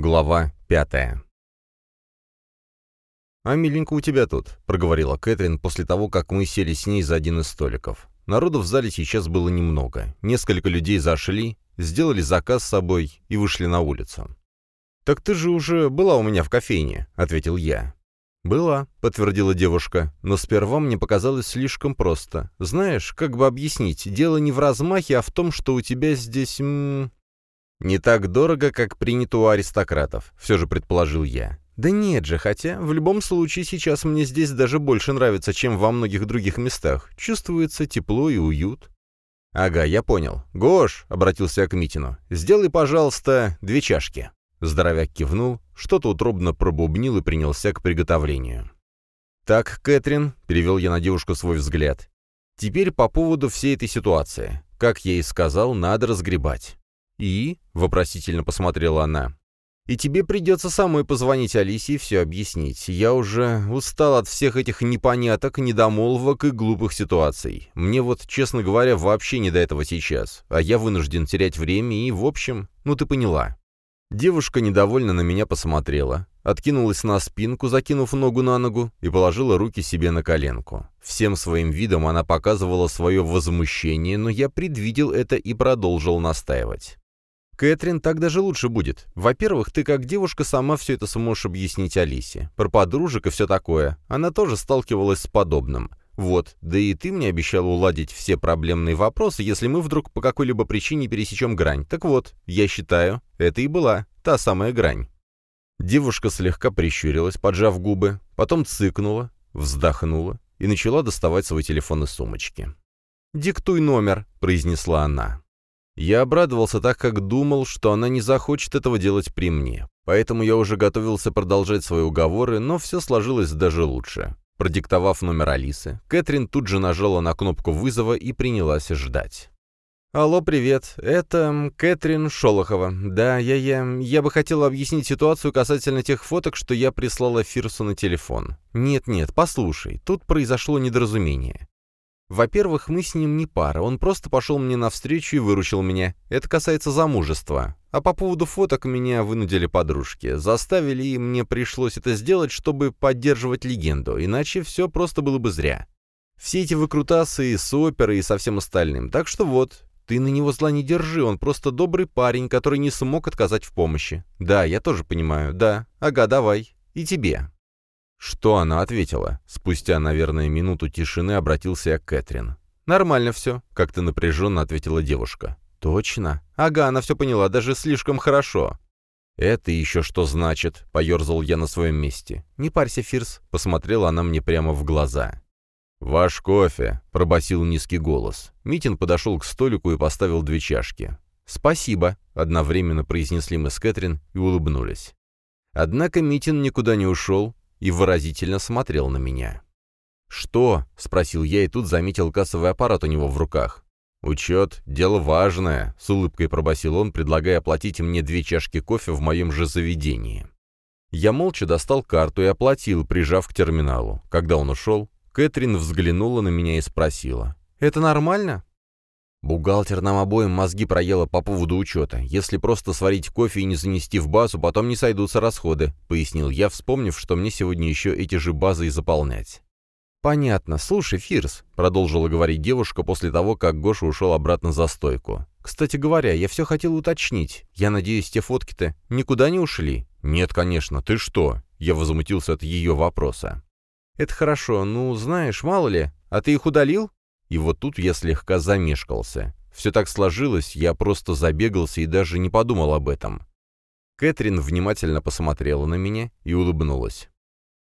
Глава пятая. «А миленько у тебя тут», — проговорила Кэтрин после того, как мы сели с ней за один из столиков. Народу в зале сейчас было немного. Несколько людей зашли, сделали заказ с собой и вышли на улицу. «Так ты же уже была у меня в кофейне», — ответил я. «Была», — подтвердила девушка, — «но сперва мне показалось слишком просто. Знаешь, как бы объяснить, дело не в размахе, а в том, что у тебя здесь... «Не так дорого, как принято у аристократов», — все же предположил я. «Да нет же, хотя в любом случае сейчас мне здесь даже больше нравится, чем во многих других местах. Чувствуется тепло и уют». «Ага, я понял. Гош», — обратился я к Митину, — «сделай, пожалуйста, две чашки». Здоровяк кивнул, что-то утробно пробубнил и принялся к приготовлению. «Так, Кэтрин», — перевел я на девушку свой взгляд, — «теперь по поводу всей этой ситуации. Как я и сказал, надо разгребать. «И?» — вопросительно посмотрела она. «И тебе придется самой позвонить Алисе и все объяснить. Я уже устал от всех этих непоняток, недомолвок и глупых ситуаций. Мне вот, честно говоря, вообще не до этого сейчас. А я вынужден терять время и, в общем, ну ты поняла». Девушка недовольно на меня посмотрела, откинулась на спинку, закинув ногу на ногу, и положила руки себе на коленку. Всем своим видом она показывала свое возмущение, но я предвидел это и продолжил настаивать. Кэтрин, так даже лучше будет. Во-первых, ты как девушка сама все это сможешь объяснить Алисе. Про подружек и все такое. Она тоже сталкивалась с подобным. Вот, да и ты мне обещал уладить все проблемные вопросы, если мы вдруг по какой-либо причине пересечем грань. Так вот, я считаю, это и была та самая грань. Девушка слегка прищурилась, поджав губы, потом цыкнула, вздохнула и начала доставать свой телефон из сумочки. «Диктуй номер», — произнесла она. Я обрадовался так, как думал, что она не захочет этого делать при мне. Поэтому я уже готовился продолжать свои уговоры, но все сложилось даже лучше. Продиктовав номер Алисы, Кэтрин тут же нажала на кнопку вызова и принялась ждать. «Алло, привет. Это Кэтрин Шолохова. Да, я, я... Я бы хотела объяснить ситуацию касательно тех фоток, что я прислала Фирсу на телефон. Нет-нет, послушай, тут произошло недоразумение. Во-первых, мы с ним не пара, он просто пошел мне навстречу и выручил меня. Это касается замужества. А по поводу фоток меня вынудили подружки. Заставили, и мне пришлось это сделать, чтобы поддерживать легенду, иначе все просто было бы зря. Все эти выкрутасы с оперой и со всем остальным. Так что вот, ты на него зла не держи, он просто добрый парень, который не смог отказать в помощи. Да, я тоже понимаю, да. Ага, давай. И тебе. Что она ответила? Спустя, наверное, минуту тишины обратился я к Кэтрин. «Нормально все», — как-то напряженно ответила девушка. «Точно? Ага, она все поняла, даже слишком хорошо». «Это еще что значит?» — поерзал я на своем месте. «Не парься, Фирс», — посмотрела она мне прямо в глаза. «Ваш кофе», — пробасил низкий голос. Митин подошел к столику и поставил две чашки. «Спасибо», — одновременно произнесли мы с Кэтрин и улыбнулись. Однако Митин никуда не ушел, и выразительно смотрел на меня. «Что?» — спросил я, и тут заметил кассовый аппарат у него в руках. «Учет — дело важное», — с улыбкой пробасил он, предлагая оплатить мне две чашки кофе в моем же заведении. Я молча достал карту и оплатил, прижав к терминалу. Когда он ушел, Кэтрин взглянула на меня и спросила. «Это нормально?» Бухгалтер нам обоим мозги проела по поводу учета. Если просто сварить кофе и не занести в базу, потом не сойдутся расходы, пояснил я, вспомнив, что мне сегодня еще эти же базы и заполнять. «Понятно. Слушай, Фирс», — продолжила говорить девушка после того, как Гоша ушел обратно за стойку. «Кстати говоря, я все хотел уточнить. Я надеюсь, те фотки-то никуда не ушли?» «Нет, конечно. Ты что?» Я возмутился от ее вопроса. «Это хорошо. Ну, знаешь, мало ли. А ты их удалил?» И вот тут я слегка замешкался. Все так сложилось, я просто забегался и даже не подумал об этом. Кэтрин внимательно посмотрела на меня и улыбнулась.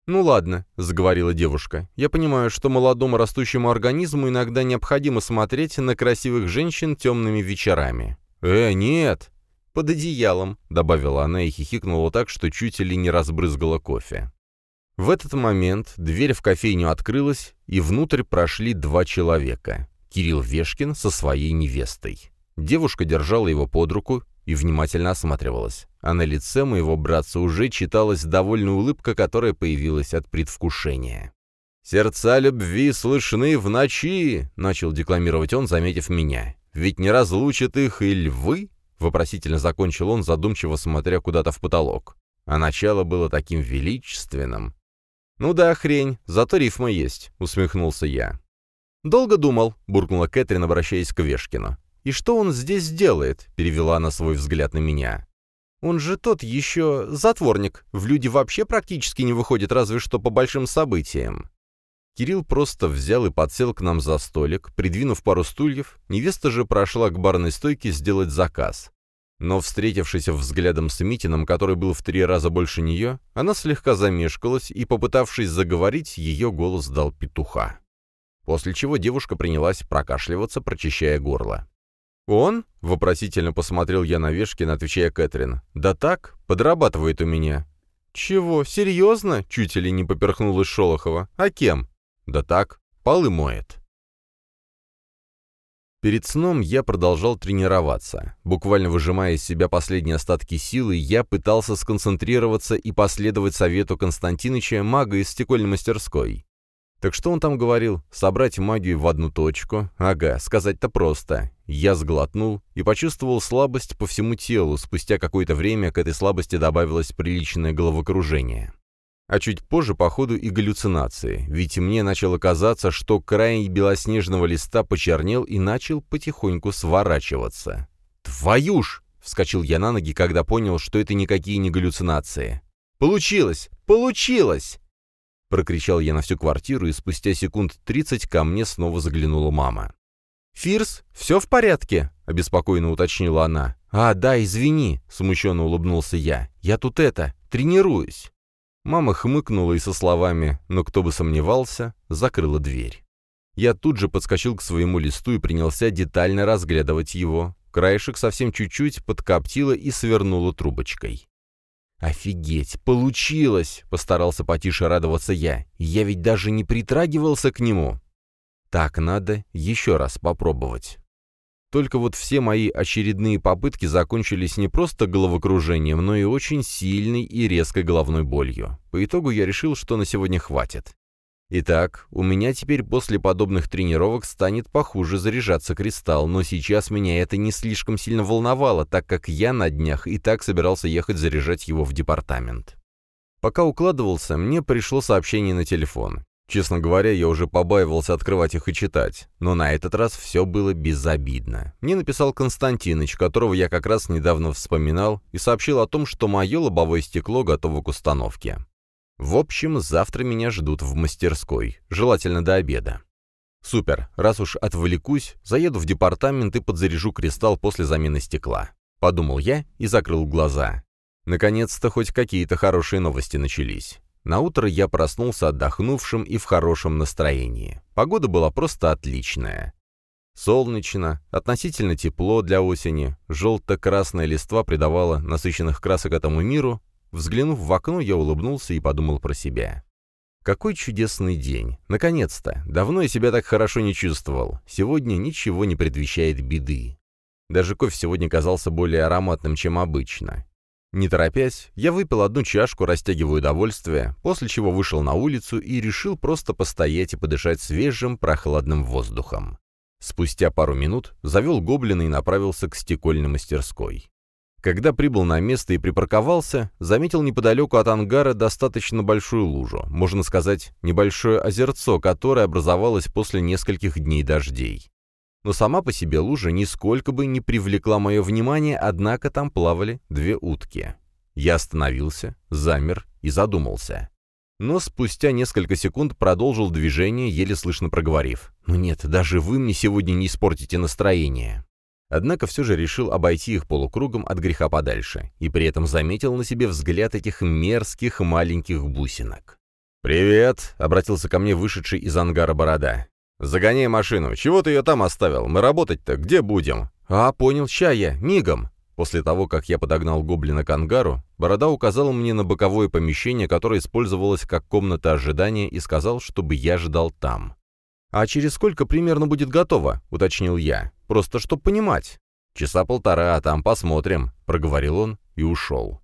«Ну ладно», — заговорила девушка, — «я понимаю, что молодому растущему организму иногда необходимо смотреть на красивых женщин темными вечерами». «Э, нет!» «Под одеялом», — добавила она и хихикнула так, что чуть ли не разбрызгала кофе. В этот момент дверь в кофейню открылась, и внутрь прошли два человека. Кирилл Вешкин со своей невестой. Девушка держала его под руку и внимательно осматривалась. А на лице моего братца уже читалась довольная улыбка, которая появилась от предвкушения. «Сердца любви слышны в ночи», — начал декламировать он, заметив меня. «Ведь не разлучат их и львы вопросительно закончил он, задумчиво смотря куда-то в потолок. А начало было таким величественным. «Ну да, хрень, зато рифма есть», — усмехнулся я. «Долго думал», — буркнула Кэтрин, обращаясь к Вешкину. «И что он здесь делает?» — перевела она свой взгляд на меня. «Он же тот еще затворник. В люди вообще практически не выходит, разве что по большим событиям». Кирилл просто взял и подсел к нам за столик, придвинув пару стульев, невеста же прошла к барной стойке сделать заказ. Но, встретившись взглядом с Митином, который был в три раза больше нее, она слегка замешкалась и, попытавшись заговорить, ее голос дал петуха. После чего девушка принялась прокашливаться, прочищая горло. «Он?» — вопросительно посмотрел я на Вешкина, отвечая Кэтрин. «Да так, подрабатывает у меня». «Чего, серьезно?» — чуть ли не поперхнулась Шолохова. «А кем?» Да так, полы моет. Перед сном я продолжал тренироваться. Буквально выжимая из себя последние остатки силы, я пытался сконцентрироваться и последовать совету Константиныча, мага из стекольной мастерской. Так что он там говорил? Собрать магию в одну точку? Ага, сказать-то просто. Я сглотнул и почувствовал слабость по всему телу. Спустя какое-то время к этой слабости добавилось приличное головокружение а чуть позже, по ходу, и галлюцинации, ведь мне начало казаться, что край белоснежного листа почернел и начал потихоньку сворачиваться. «Твою ж!» — вскочил я на ноги, когда понял, что это никакие не галлюцинации. «Получилось! Получилось!» Прокричал я на всю квартиру, и спустя секунд тридцать ко мне снова заглянула мама. «Фирс, все в порядке?» — обеспокоенно уточнила она. «А, да, извини», — смущенно улыбнулся я. «Я тут это, тренируюсь». Мама хмыкнула и со словами «но кто бы сомневался» закрыла дверь. Я тут же подскочил к своему листу и принялся детально разглядывать его. Краешек совсем чуть-чуть подкоптило и свернуло трубочкой. «Офигеть, получилось!» — постарался потише радоваться я. «Я ведь даже не притрагивался к нему!» «Так надо еще раз попробовать». Только вот все мои очередные попытки закончились не просто головокружением, но и очень сильной и резкой головной болью. По итогу я решил, что на сегодня хватит. Итак, у меня теперь после подобных тренировок станет похуже заряжаться кристалл, но сейчас меня это не слишком сильно волновало, так как я на днях и так собирался ехать заряжать его в департамент. Пока укладывался, мне пришло сообщение на телефон. Честно говоря, я уже побаивался открывать их и читать, но на этот раз все было безобидно. Мне написал Константиныч, которого я как раз недавно вспоминал, и сообщил о том, что мое лобовое стекло готово к установке. В общем, завтра меня ждут в мастерской, желательно до обеда. Супер, раз уж отвлекусь, заеду в департамент и подзаряжу кристалл после замены стекла. Подумал я и закрыл глаза. Наконец-то хоть какие-то хорошие новости начались. На утро я проснулся отдохнувшим и в хорошем настроении. Погода была просто отличная. Солнечно, относительно тепло для осени, желто-красная листва придавала насыщенных красок этому миру. Взглянув в окно, я улыбнулся и подумал про себя. Какой чудесный день! Наконец-то! Давно я себя так хорошо не чувствовал. Сегодня ничего не предвещает беды. Даже кофе сегодня казался более ароматным, чем обычно. Не торопясь, я выпил одну чашку, растягивая удовольствие, после чего вышел на улицу и решил просто постоять и подышать свежим, прохладным воздухом. Спустя пару минут завел гоблина и направился к стекольной мастерской. Когда прибыл на место и припарковался, заметил неподалеку от ангара достаточно большую лужу, можно сказать, небольшое озерцо, которое образовалось после нескольких дней дождей. Но сама по себе лужа нисколько бы не привлекла мое внимание, однако там плавали две утки. Я остановился, замер и задумался. Но спустя несколько секунд продолжил движение, еле слышно проговорив. «Ну нет, даже вы мне сегодня не испортите настроение». Однако все же решил обойти их полукругом от греха подальше, и при этом заметил на себе взгляд этих мерзких маленьких бусинок. «Привет!» — обратился ко мне вышедший из ангара борода. «Загоняй машину. Чего ты ее там оставил? Мы работать-то где будем?» «А, понял, ща. Мигом». После того, как я подогнал гоблина к ангару, Борода указал мне на боковое помещение, которое использовалось как комната ожидания, и сказал, чтобы я ждал там. «А через сколько примерно будет готово?» — уточнил я. «Просто чтоб понимать». «Часа полтора, а там посмотрим», — проговорил он и ушел.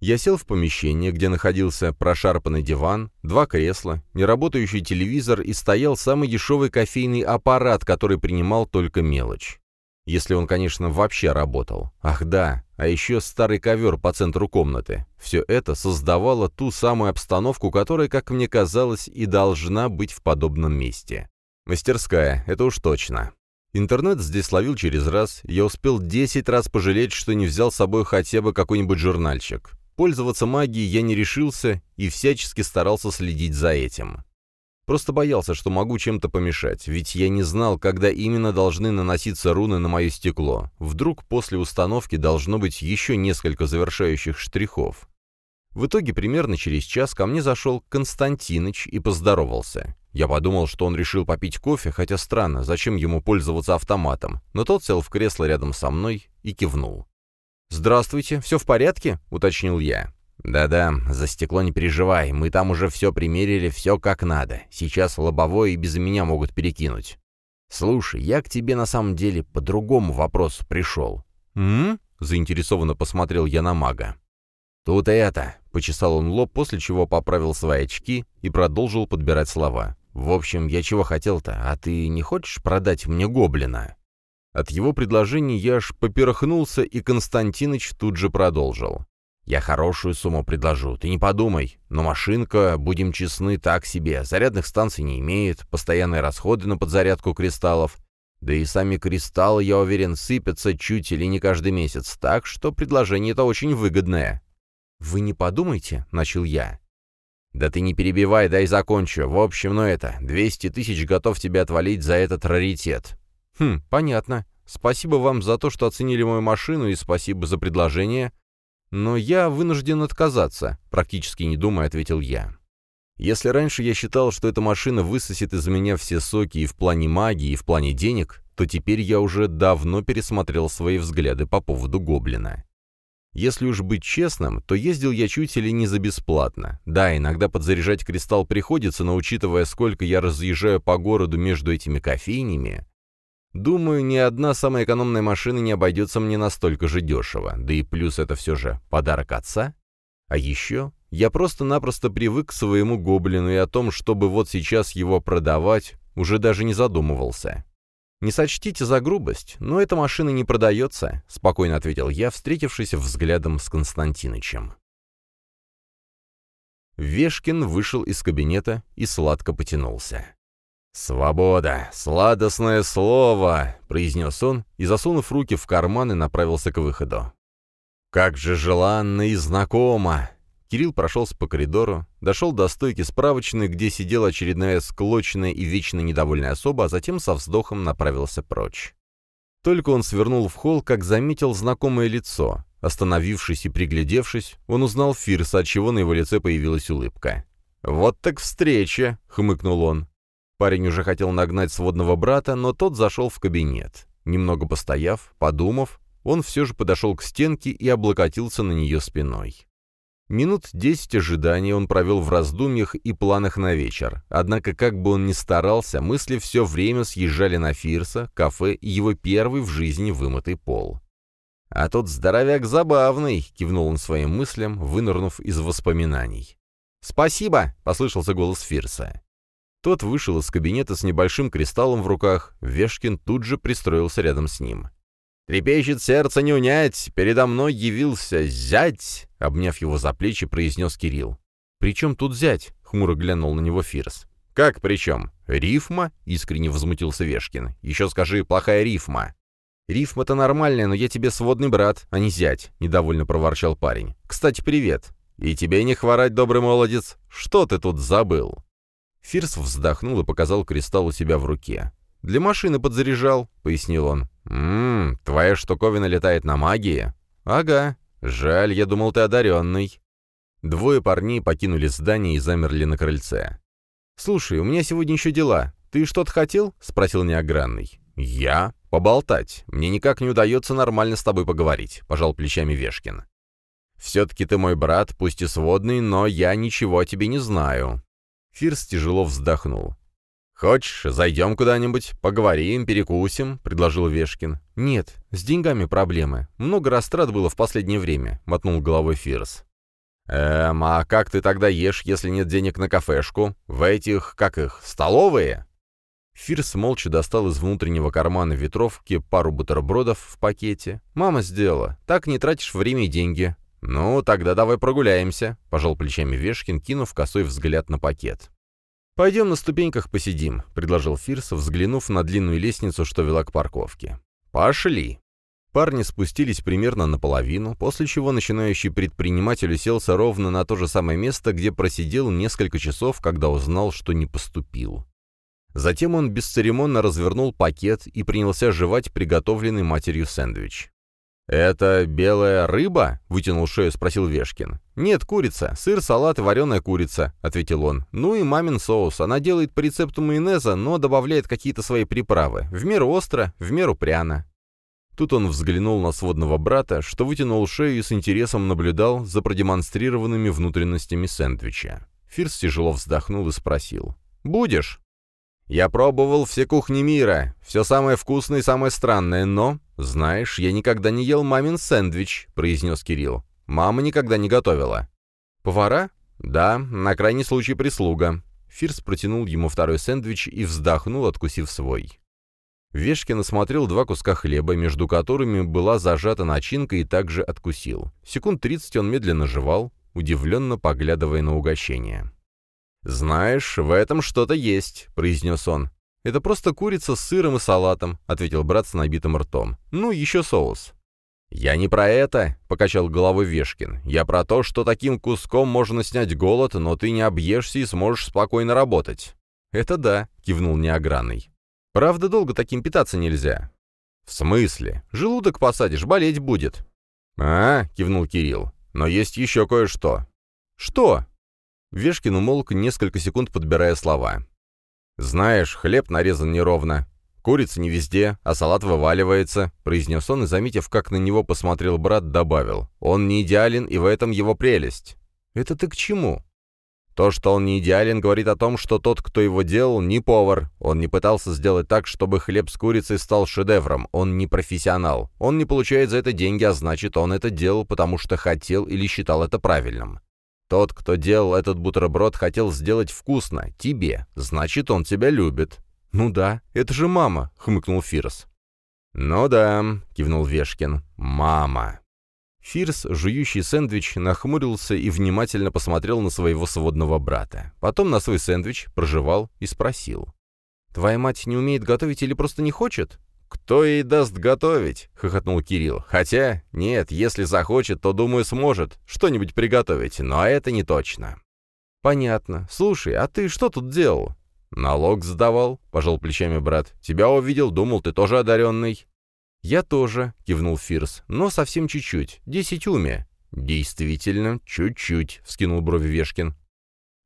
Я сел в помещение, где находился прошарпанный диван, два кресла, неработающий телевизор и стоял самый дешевый кофейный аппарат, который принимал только мелочь. Если он, конечно, вообще работал. Ах да, а еще старый ковер по центру комнаты. Все это создавало ту самую обстановку, которая, как мне казалось, и должна быть в подобном месте. Мастерская, это уж точно. Интернет здесь ловил через раз, я успел 10 раз пожалеть, что не взял с собой хотя бы какой-нибудь журнальчик. Пользоваться магией я не решился и всячески старался следить за этим. Просто боялся, что могу чем-то помешать, ведь я не знал, когда именно должны наноситься руны на мое стекло. Вдруг после установки должно быть еще несколько завершающих штрихов. В итоге примерно через час ко мне зашел Константиныч и поздоровался. Я подумал, что он решил попить кофе, хотя странно, зачем ему пользоваться автоматом, но тот сел в кресло рядом со мной и кивнул. «Здравствуйте, все в порядке?» — уточнил я. «Да-да, за стекло не переживай, мы там уже все примерили, все как надо. Сейчас лобовое и без меня могут перекинуть. Слушай, я к тебе на самом деле по другому вопросу пришел». «М?», заинтересованно посмотрел я на мага. «Тут это», — почесал он лоб, после чего поправил свои очки и продолжил подбирать слова. «В общем, я чего хотел-то, а ты не хочешь продать мне гоблина?» От его предложения я аж поперхнулся, и Константиныч тут же продолжил. Я хорошую сумму предложу, ты не подумай. Но машинка, будем честны, так себе. Зарядных станций не имеет, постоянные расходы на подзарядку кристаллов. Да и сами кристаллы, я уверен, сыпятся чуть или не каждый месяц, так что предложение это очень выгодное. «Вы не подумайте», — начал я. «Да ты не перебивай, дай закончу. В общем, ну это, 200 тысяч готов тебе отвалить за этот раритет». «Хм, понятно. Спасибо вам за то, что оценили мою машину, и спасибо за предложение. «Но я вынужден отказаться», — практически не думая, ответил я. Если раньше я считал, что эта машина высосет из меня все соки и в плане магии, и в плане денег, то теперь я уже давно пересмотрел свои взгляды по поводу гоблина. Если уж быть честным, то ездил я чуть или не за бесплатно. Да, иногда подзаряжать кристалл приходится, но учитывая, сколько я разъезжаю по городу между этими кофейнями, Думаю, ни одна самая экономная машина не обойдется мне настолько же дешево, да и плюс это все же подарок отца. А еще я просто-напросто привык к своему гоблину и о том, чтобы вот сейчас его продавать, уже даже не задумывался. «Не сочтите за грубость, но эта машина не продается», — спокойно ответил я, встретившись взглядом с Константинычем. Вешкин вышел из кабинета и сладко потянулся. «Свобода! Сладостное слово!» — произнес он и, засунув руки в карманы, направился к выходу. «Как же желанно и знакомо!» Кирилл прошелся по коридору, дошел до стойки справочной, где сидела очередная склоченная и вечно недовольная особа, а затем со вздохом направился прочь. Только он свернул в холл, как заметил знакомое лицо. Остановившись и приглядевшись, он узнал Фирса, отчего на его лице появилась улыбка. «Вот так встреча!» — хмыкнул он. Парень уже хотел нагнать сводного брата, но тот зашел в кабинет. Немного постояв, подумав, он все же подошел к стенке и облокотился на нее спиной. Минут десять ожидания он провел в раздумьях и планах на вечер. Однако, как бы он ни старался, мысли все время съезжали на Фирса, кафе и его первый в жизни вымытый пол. «А тот здоровяк забавный», — кивнул он своим мыслям, вынырнув из воспоминаний. «Спасибо», — послышался голос Фирса. Тот вышел из кабинета с небольшим кристаллом в руках, Вешкин тут же пристроился рядом с ним. «Трепещет сердце не унять! Передо мной явился зять!» Обняв его за плечи, произнес Кирилл. «При чем тут зять?» — хмуро глянул на него Фирс. «Как при чем? Рифма?» — искренне возмутился Вешкин. «Еще скажи, плохая рифма». «Рифма-то нормальная, но я тебе сводный брат, а не зять», — недовольно проворчал парень. «Кстати, привет». «И тебе не хворать, добрый молодец. Что ты тут забыл?» Фирс вздохнул и показал кристалл у себя в руке. «Для машины подзаряжал», — пояснил он. «Ммм, твоя штуковина летает на магии?» «Ага. Жаль, я думал, ты одаренный». Двое парней покинули здание и замерли на крыльце. «Слушай, у меня сегодня еще дела. Ты что-то хотел?» — спросил неогранный. «Я? Поболтать. Мне никак не удается нормально с тобой поговорить», — пожал плечами Вешкин. «Все-таки ты мой брат, пусть и сводный, но я ничего о тебе не знаю. Фирс тяжело вздохнул. «Хочешь, зайдем куда-нибудь, поговорим, перекусим?» — предложил Вешкин. «Нет, с деньгами проблемы. Много растрат было в последнее время», — мотнул головой Фирс. «Эм, а как ты тогда ешь, если нет денег на кафешку? В этих, как их, столовые?» Фирс молча достал из внутреннего кармана ветровки пару бутербродов в пакете. «Мама сделала. Так не тратишь время и деньги». «Ну, тогда давай прогуляемся», — пожал плечами Вешкин, кинув косой взгляд на пакет. «Пойдем на ступеньках посидим», — предложил Фирс, взглянув на длинную лестницу, что вела к парковке. «Пошли». Парни спустились примерно наполовину, после чего начинающий предприниматель уселся ровно на то же самое место, где просидел несколько часов, когда узнал, что не поступил. Затем он бесцеремонно развернул пакет и принялся жевать приготовленный матерью сэндвич. «Это белая рыба?» — вытянул шею, спросил Вешкин. «Нет, курица. Сыр, салат и вареная курица», — ответил он. «Ну и мамин соус. Она делает по рецепту майонеза, но добавляет какие-то свои приправы. В меру остро, в меру пряно». Тут он взглянул на сводного брата, что вытянул шею и с интересом наблюдал за продемонстрированными внутренностями сэндвича. Фирс тяжело вздохнул и спросил. «Будешь?» Я пробовал все кухни мира, все самое вкусное и самое странное, но, знаешь, я никогда не ел мамин сэндвич», — произнес Кирилл. «Мама никогда не готовила». «Повара?» «Да, на крайний случай прислуга». Фирс протянул ему второй сэндвич и вздохнул, откусив свой. Вешкин осмотрел два куска хлеба, между которыми была зажата начинка, и также откусил. Секунд тридцать он медленно жевал, удивленно поглядывая на угощение. «Знаешь, в этом что-то есть», — произнес он. «Это просто курица с сыром и салатом», — ответил брат с набитым ртом. «Ну, еще соус». «Я не про это», — покачал головой Вешкин. «Я про то, что таким куском можно снять голод, но ты не объешься и сможешь спокойно работать». «Это да», — кивнул неогранный. «Правда, долго таким питаться нельзя». «В смысле? Желудок посадишь, болеть будет». «А», — кивнул Кирилл. «Но есть еще кое-что». «Что?», Вешкин умолк, несколько секунд подбирая слова. «Знаешь, хлеб нарезан неровно. Курица не везде, а салат вываливается», — произнес он и, заметив, как на него посмотрел брат, добавил. «Он не идеален, и в этом его прелесть». «Это ты к чему?» То, что он не идеален, говорит о том, что тот, кто его делал, не повар. Он не пытался сделать так, чтобы хлеб с курицей стал шедевром. Он не профессионал. Он не получает за это деньги, а значит, он это делал, потому что хотел или считал это правильным. Тот, кто делал этот бутерброд, хотел сделать вкусно. Тебе. Значит, он тебя любит». «Ну да, это же мама», — хмыкнул Фирс. «Ну да», — кивнул Вешкин. «Мама». Фирс, жующий сэндвич, нахмурился и внимательно посмотрел на своего сводного брата. Потом на свой сэндвич, прожевал и спросил. «Твоя мать не умеет готовить или просто не хочет?» «Кто ей даст готовить?» — хохотнул Кирилл. «Хотя, нет, если захочет, то, думаю, сможет что-нибудь приготовить, но это не точно». «Понятно. Слушай, а ты что тут делал?» «Налог сдавал», — пожал плечами брат. «Тебя увидел, думал, ты тоже одаренный». «Я тоже», — кивнул Фирс, — «но совсем чуть-чуть. Десять уме». «Действительно, чуть-чуть», — вскинул брови Вешкин.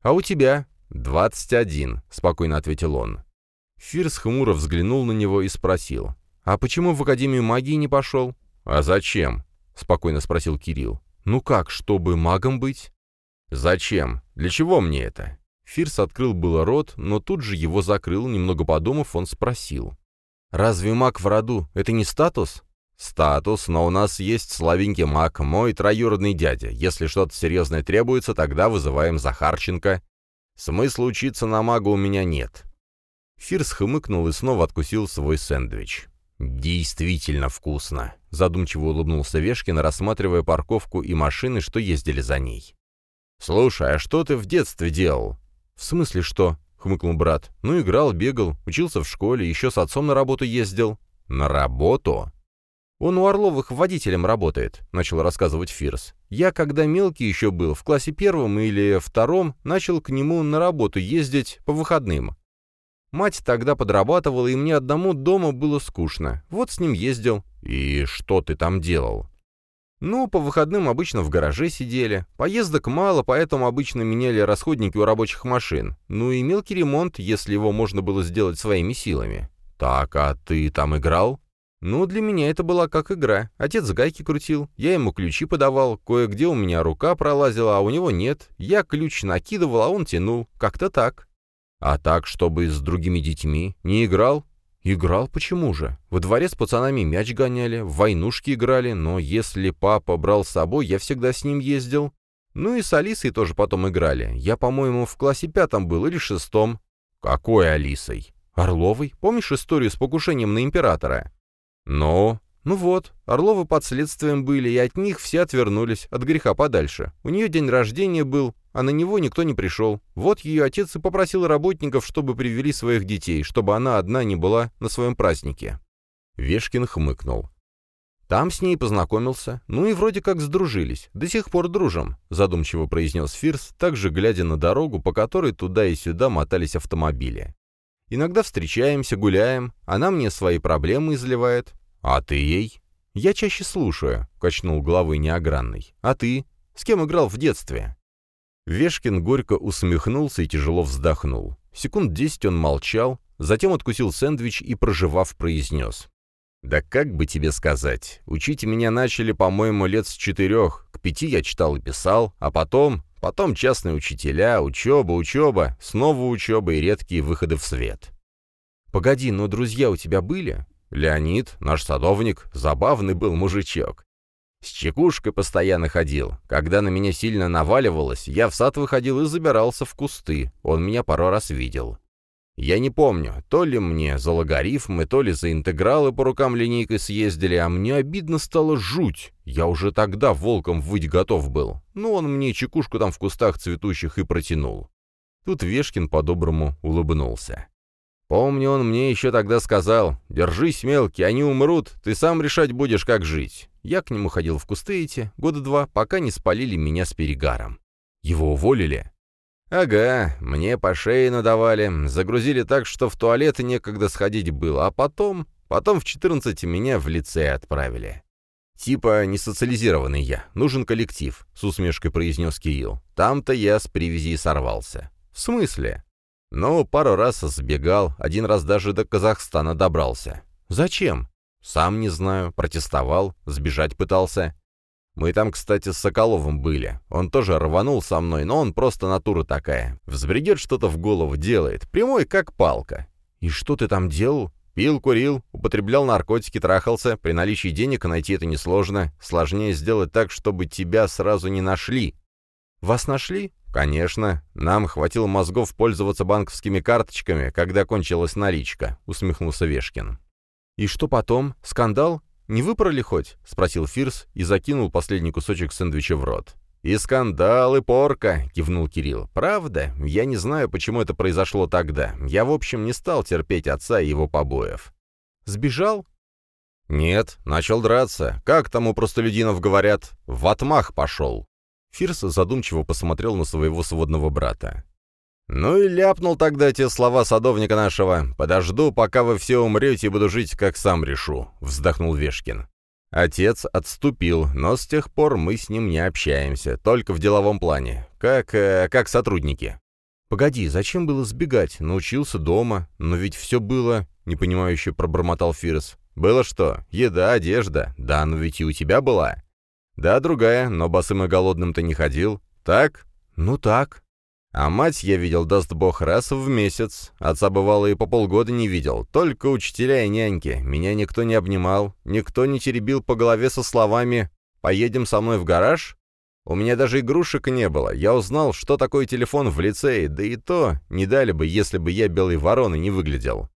«А у тебя?» «Двадцать один», — спокойно ответил он. Фирс хмуро взглянул на него и спросил. «А почему в Академию магии не пошел?» «А зачем?» — спокойно спросил Кирилл. «Ну как, чтобы магом быть?» «Зачем? Для чего мне это?» Фирс открыл было рот, но тут же его закрыл, немного подумав, он спросил. «Разве маг в роду — это не статус?» «Статус, но у нас есть славенький маг, мой троюродный дядя. Если что-то серьезное требуется, тогда вызываем Захарченко. Смысла учиться на мага у меня нет. Фирс хмыкнул и снова откусил свой сэндвич. «Действительно вкусно», — задумчиво улыбнулся Вешкин, рассматривая парковку и машины, что ездили за ней. «Слушай, а что ты в детстве делал?» «В смысле что?» — хмыкнул брат. «Ну, играл, бегал, учился в школе, еще с отцом на работу ездил». «На работу?» «Он у Орловых водителем работает», — начал рассказывать Фирс. «Я, когда мелкий еще был, в классе первом или втором, начал к нему на работу ездить по выходным. Мать тогда подрабатывала, и мне одному дома было скучно. Вот с ним ездил. И что ты там делал? Ну, по выходным обычно в гараже сидели. Поездок мало, поэтому обычно меняли расходники у рабочих машин. Ну и мелкий ремонт, если его можно было сделать своими силами. Так, а ты там играл? Ну, для меня это была как игра. Отец гайки крутил, я ему ключи подавал, кое-где у меня рука пролазила, а у него нет. Я ключ накидывал, а он тянул. Как-то так. А так, чтобы с другими детьми не играл? Играл, почему же? Во дворе с пацанами мяч гоняли, в войнушки играли, но если папа брал с собой, я всегда с ним ездил. Ну и с Алисой тоже потом играли. Я, по-моему, в классе пятом был или шестом. Какой Алисой? Орловой? Помнишь историю с покушением на императора?» «Ну?» «Ну вот, Орловы под следствием были, и от них все отвернулись, от греха подальше. У нее день рождения был, а на него никто не пришел. Вот ее отец и попросил работников, чтобы привели своих детей, чтобы она одна не была на своем празднике». Вешкин хмыкнул. Там с ней познакомился, ну и вроде как сдружились. До сих пор дружим», — задумчиво произнес Фирс, также глядя на дорогу, по которой туда и сюда мотались автомобили. «Иногда встречаемся, гуляем, она мне свои проблемы изливает, «А ты ей?» «Я чаще слушаю», — качнул головой неогранный. «А ты? С кем играл в детстве?» Вешкин горько усмехнулся и тяжело вздохнул. Секунд десять он молчал, затем откусил сэндвич и, проживав, произнес. «Да как бы тебе сказать? Учить меня начали, по-моему, лет с четырех. К пяти я читал и писал, а потом... Потом частные учителя, учеба, учеба, снова учеба и редкие выходы в свет». «Погоди, но друзья у тебя были? Леонид, наш садовник, забавный был мужичок. С чекушкой постоянно ходил. Когда на меня сильно наваливалось, я в сад выходил и забирался в кусты. Он меня пару раз видел. Я не помню, то ли мне за логарифмы, то ли за интегралы по рукам линейкой съездили, а мне обидно стало жуть. Я уже тогда волком выть готов был. Ну, он мне чекушку там в кустах цветущих и протянул. Тут Вешкин по-доброму улыбнулся. Помню, он мне еще тогда сказал, «Держись, мелкий, они умрут, ты сам решать будешь, как жить». Я к нему ходил в кусты эти, года два, пока не спалили меня с перегаром. Его уволили? Ага, мне по шее надавали, загрузили так, что в туалет некогда сходить было, а потом, потом в 14 меня в лице отправили. «Типа несоциализированный я, нужен коллектив», — с усмешкой произнес Кирилл. «Там-то я с привязи сорвался». «В смысле?» Ну, пару раз сбегал, один раз даже до Казахстана добрался. Зачем? Сам не знаю, протестовал, сбежать пытался. Мы там, кстати, с Соколовым были. Он тоже рванул со мной, но он просто натура такая. Взбредет что-то в голову, делает. Прямой, как палка. И что ты там делал? Пил, курил, употреблял наркотики, трахался. При наличии денег найти это несложно. Сложнее сделать так, чтобы тебя сразу не нашли. Вас нашли? «Конечно. Нам хватило мозгов пользоваться банковскими карточками, когда кончилась наличка», — усмехнулся Вешкин. «И что потом? Скандал? Не выпороли хоть?» — спросил Фирс и закинул последний кусочек сэндвича в рот. «И скандал, и порка», — кивнул Кирилл. «Правда? Я не знаю, почему это произошло тогда. Я, в общем, не стал терпеть отца и его побоев». «Сбежал?» «Нет, начал драться. Как там у простолюдинов говорят? В отмах пошел». Фирс задумчиво посмотрел на своего сводного брата. «Ну и ляпнул тогда те слова садовника нашего. Подожду, пока вы все умрете, и буду жить, как сам решу», — вздохнул Вешкин. Отец отступил, но с тех пор мы с ним не общаемся, только в деловом плане, как, э, как сотрудники. «Погоди, зачем было сбегать? Научился дома, но ведь все было...» — непонимающе пробормотал Фирс. «Было что? Еда, одежда. Да, но ведь и у тебя была». «Да, другая, но босым и голодным ты не ходил. Так?» «Ну так». «А мать я видел, даст бог, раз в месяц. Отца бывало и по полгода не видел. Только учителя и няньки. Меня никто не обнимал, никто не теребил по голове со словами «Поедем со мной в гараж?» У меня даже игрушек не было. Я узнал, что такое телефон в лицее, да и то не дали бы, если бы я белой вороной не выглядел.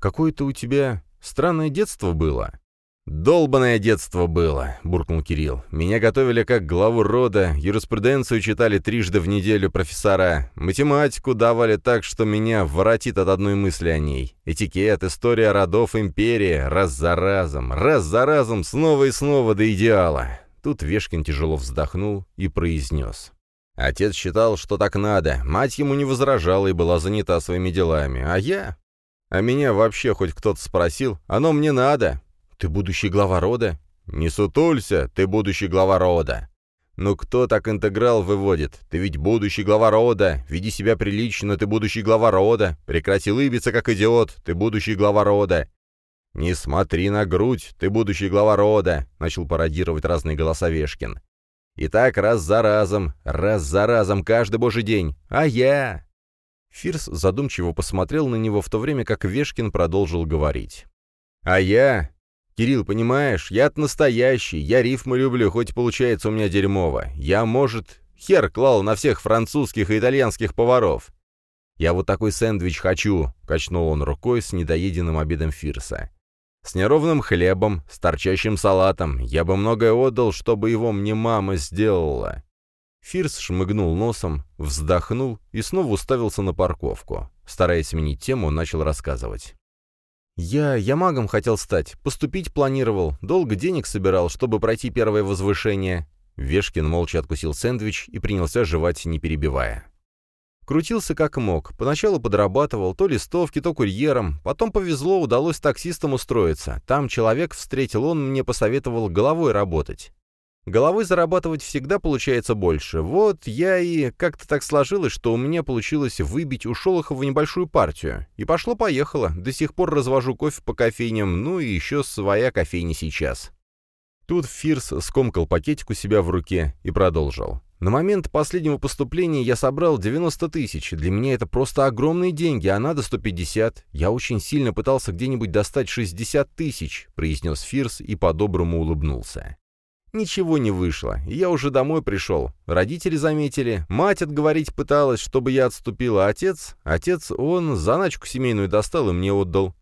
Какое-то у тебя странное детство было. «Долбанное детство было», — буркнул Кирилл. «Меня готовили как главу рода, юриспруденцию читали трижды в неделю профессора, математику давали так, что меня воротит от одной мысли о ней. Этикет, история родов империи, раз за разом, раз за разом, снова и снова до идеала». Тут Вешкин тяжело вздохнул и произнес. Отец считал, что так надо, мать ему не возражала и была занята своими делами, а я... А меня вообще хоть кто-то спросил, оно мне надо, «Ты будущий глава рода?» «Не сутулься, ты будущий глава рода!» «Ну кто так интеграл выводит? Ты ведь будущий глава рода! Веди себя прилично, ты будущий глава рода! Прекрати лыбиться, как идиот, ты будущий глава рода!» «Не смотри на грудь, ты будущий глава рода!» — начал пародировать разные голоса Вешкин. «И так раз за разом, раз за разом, каждый божий день. А я...» Фирс задумчиво посмотрел на него в то время, как Вешкин продолжил говорить. «А я «Кирилл, понимаешь, я-то настоящий, я рифмы люблю, хоть получается у меня дерьмово. Я, может, хер клал на всех французских и итальянских поваров. «Я вот такой сэндвич хочу», — качнул он рукой с недоеденным обедом Фирса. «С неровным хлебом, с торчащим салатом. Я бы многое отдал, чтобы его мне мама сделала». Фирс шмыгнул носом, вздохнул и снова уставился на парковку. Стараясь сменить тему, начал рассказывать. «Я... я магом хотел стать, поступить планировал, долго денег собирал, чтобы пройти первое возвышение». Вешкин молча откусил сэндвич и принялся жевать, не перебивая. Крутился как мог. Поначалу подрабатывал то листовки, то курьером. Потом повезло, удалось таксистом устроиться. Там человек встретил, он мне посоветовал головой работать. Головой зарабатывать всегда получается больше. Вот я и как-то так сложилось, что у меня получилось выбить у Шолохова небольшую партию. И пошло-поехало. До сих пор развожу кофе по кофейням, ну и еще своя кофейня сейчас. Тут Фирс скомкал пакетик у себя в руке и продолжил. На момент последнего поступления я собрал 90 тысяч. Для меня это просто огромные деньги, а надо 150. Я очень сильно пытался где-нибудь достать 60 тысяч, произнес Фирс и по-доброму улыбнулся. Ничего не вышло, я уже домой пришел. Родители заметили, мать отговорить пыталась, чтобы я отступил, а отец... Отец, он заначку семейную достал и мне отдал.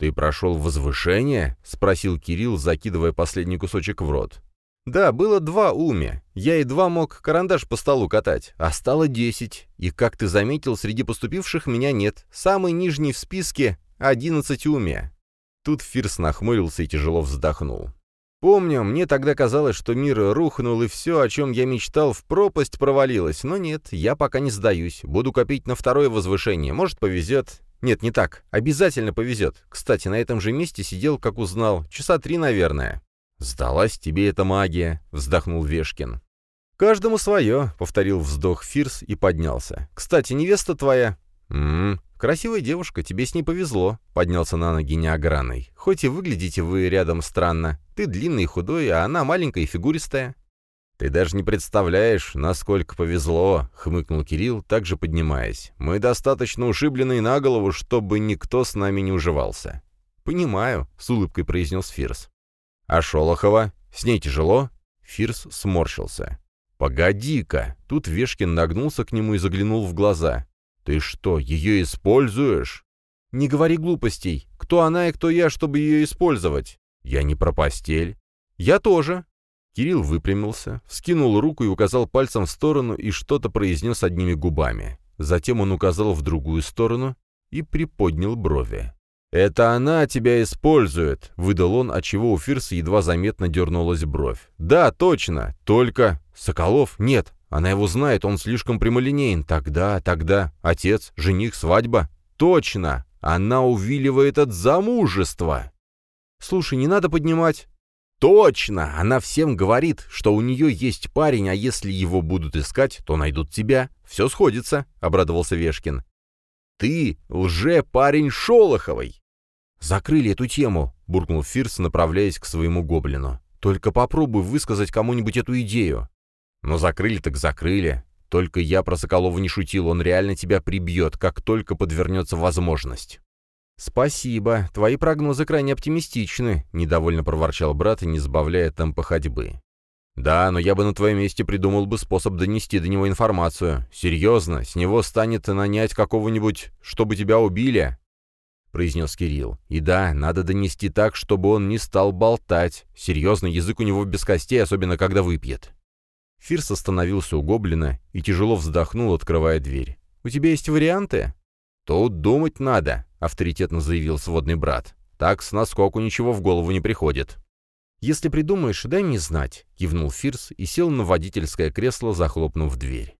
«Ты прошел возвышение?» — спросил Кирилл, закидывая последний кусочек в рот. «Да, было два уме. Я едва мог карандаш по столу катать, а стало десять. И, как ты заметил, среди поступивших меня нет. Самый нижний в списке — одиннадцать уме». Тут Фирс нахмурился и тяжело вздохнул. Помню, мне тогда казалось, что мир рухнул, и все, о чем я мечтал, в пропасть провалилось. Но нет, я пока не сдаюсь. Буду копить на второе возвышение. Может, повезет. Нет, не так. Обязательно повезет. Кстати, на этом же месте сидел, как узнал. Часа три, наверное. «Сдалась тебе эта магия», — вздохнул Вешкин. «Каждому свое», — повторил вздох Фирс и поднялся. «Кстати, невеста твоя...» «М-м, красивая девушка, тебе с ней повезло», — поднялся на ноги неограной. «Хоть и выглядите вы рядом странно. Ты длинный и худой, а она маленькая и фигуристая». «Ты даже не представляешь, насколько повезло», — хмыкнул Кирилл, также поднимаясь. «Мы достаточно ушибленные на голову, чтобы никто с нами не уживался». «Понимаю», — с улыбкой произнес Фирс. «А Шолохова? С ней тяжело?» Фирс сморщился. «Погоди-ка!» Тут Вешкин нагнулся к нему и заглянул в глаза. «Ты что, ее используешь?» «Не говори глупостей. Кто она и кто я, чтобы ее использовать?» «Я не про постель». «Я тоже». Кирилл выпрямился, вскинул руку и указал пальцем в сторону и что-то произнес одними губами. Затем он указал в другую сторону и приподнял брови. «Это она тебя использует», — выдал он, отчего у Фирса едва заметно дернулась бровь. «Да, точно, только...» «Соколов? Нет, она его знает, он слишком прямолинеен. Тогда, тогда... Отец, жених, свадьба? Точно! Она увиливает от замужества!» «Слушай, не надо поднимать...» «Точно! Она всем говорит, что у нее есть парень, а если его будут искать, то найдут тебя. Все сходится», — обрадовался Вешкин. «Ты лже-парень Шолоховой!» «Закрыли эту тему», — буркнул Фирс, направляясь к своему гоблину. «Только попробуй высказать кому-нибудь эту идею». «Но закрыли так закрыли. Только я про Соколова не шутил, он реально тебя прибьет, как только подвернется возможность». «Спасибо, твои прогнозы крайне оптимистичны», — недовольно проворчал брат, не сбавляя темпа ходьбы. «Да, но я бы на твоем месте придумал бы способ донести до него информацию. Серьезно, с него станет нанять какого-нибудь, чтобы тебя убили, — произнес Кирилл. «И да, надо донести так, чтобы он не стал болтать. Серьезно, язык у него без костей, особенно когда выпьет». Фирс остановился у гоблина и тяжело вздохнул, открывая дверь. «У тебя есть варианты?» «Тут думать надо», — авторитетно заявил сводный брат. «Так с наскоку ничего в голову не приходит». «Если придумаешь, дай мне знать», — кивнул Фирс и сел на водительское кресло, захлопнув дверь.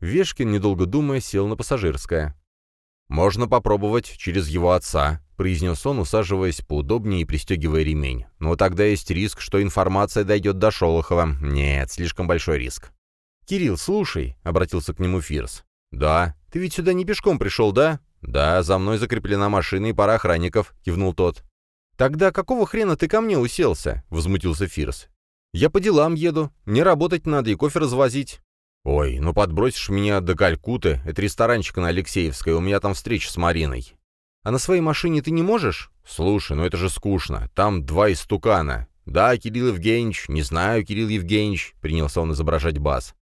Вешкин, недолго думая, сел на пассажирское. «Можно попробовать через его отца», — произнес он, усаживаясь поудобнее и пристегивая ремень. «Но тогда есть риск, что информация дойдет до Шолохова. Нет, слишком большой риск». «Кирилл, слушай», — обратился к нему Фирс. «Да. Ты ведь сюда не пешком пришел, да?» «Да, за мной закреплена машина и пара охранников», — кивнул тот. «Тогда какого хрена ты ко мне уселся?» — возмутился Фирс. «Я по делам еду. Мне работать надо и кофе развозить». «Ой, ну подбросишь меня до Калькуты, это ресторанчик на Алексеевской, у меня там встреча с Мариной». «А на своей машине ты не можешь?» «Слушай, ну это же скучно, там два истукана». «Да, Кирилл Евгеньевич, не знаю, Кирилл Евгеньевич», — принялся он изображать бас.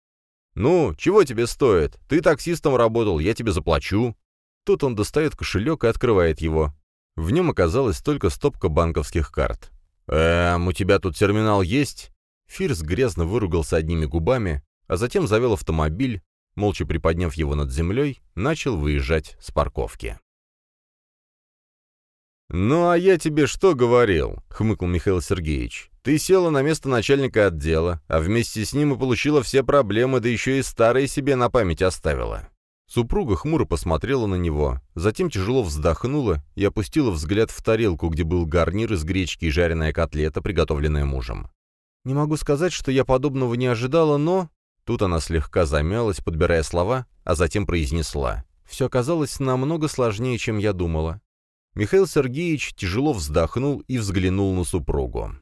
«Ну, чего тебе стоит? Ты таксистом работал, я тебе заплачу». Тут он достает кошелек и открывает его. В нем оказалась только стопка банковских карт. «Эм, у тебя тут терминал есть?» Фирс грязно выругался одними губами, а затем завел автомобиль, молча приподняв его над землей, начал выезжать с парковки. «Ну, а я тебе что говорил?» — хмыкнул Михаил Сергеевич. «Ты села на место начальника отдела, а вместе с ним и получила все проблемы, да еще и старые себе на память оставила». Супруга хмуро посмотрела на него, затем тяжело вздохнула и опустила взгляд в тарелку, где был гарнир из гречки и жареная котлета, приготовленная мужем. «Не могу сказать, что я подобного не ожидала, но...» Тут она слегка замялась, подбирая слова, а затем произнесла. «Все оказалось намного сложнее, чем я думала. Михаил Сергеевич тяжело вздохнул и взглянул на супругу.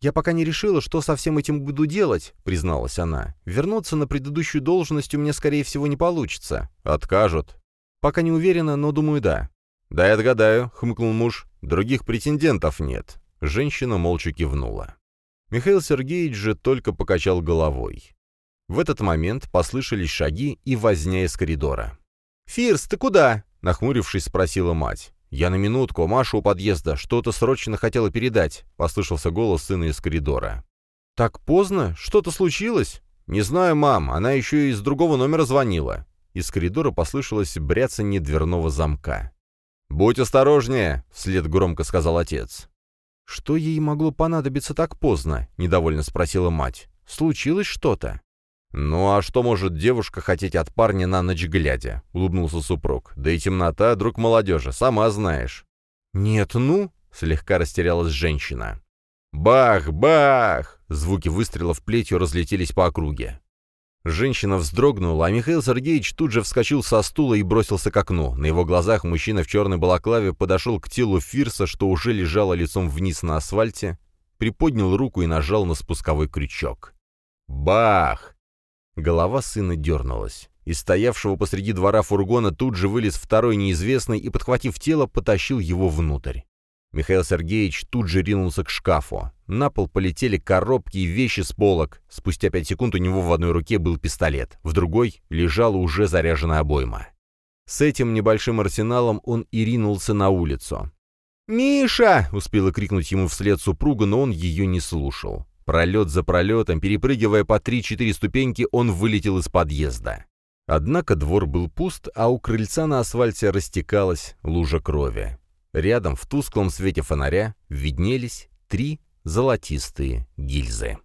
«Я пока не решила, что со всем этим буду делать», — призналась она. «Вернуться на предыдущую должность у меня, скорее всего, не получится. Откажут». «Пока не уверена, но думаю, да». «Да, я отгадаю», — хмыкнул муж. «Других претендентов нет». Женщина молча кивнула. Михаил Сергеевич же только покачал головой. В этот момент послышались шаги и возня из коридора. «Фирс, ты куда?» — нахмурившись, спросила мать. «Я на минутку, Маша у подъезда, что-то срочно хотела передать», — послышался голос сына из коридора. «Так поздно? Что-то случилось?» «Не знаю, мам, она еще и из другого номера звонила». Из коридора послышалось бряцанье дверного замка. «Будь осторожнее», — вслед громко сказал отец. «Что ей могло понадобиться так поздно?» — недовольно спросила мать. «Случилось что-то?» «Ну а что может девушка хотеть от парня на ночь глядя?» — улыбнулся супруг. «Да и темнота, друг молодежи, сама знаешь». «Нет, ну?» — слегка растерялась женщина. «Бах! Бах!» — звуки выстрелов плетью разлетелись по округе. Женщина вздрогнула, а Михаил Сергеевич тут же вскочил со стула и бросился к окну. На его глазах мужчина в черной балаклаве подошел к телу Фирса, что уже лежало лицом вниз на асфальте, приподнял руку и нажал на спусковой крючок. Бах! Голова сына дернулась. Из стоявшего посреди двора фургона тут же вылез второй неизвестный и, подхватив тело, потащил его внутрь. Михаил Сергеевич тут же ринулся к шкафу. На пол полетели коробки и вещи с полок. Спустя пять секунд у него в одной руке был пистолет, в другой лежала уже заряженная обойма. С этим небольшим арсеналом он и ринулся на улицу. «Миша!» — успела крикнуть ему вслед супруга, но он ее не слушал. Пролет за пролетом, перепрыгивая по три-четыре ступеньки, он вылетел из подъезда. Однако двор был пуст, а у крыльца на асфальте растекалась лужа крови. Рядом в тусклом свете фонаря виднелись три золотистые гильзы.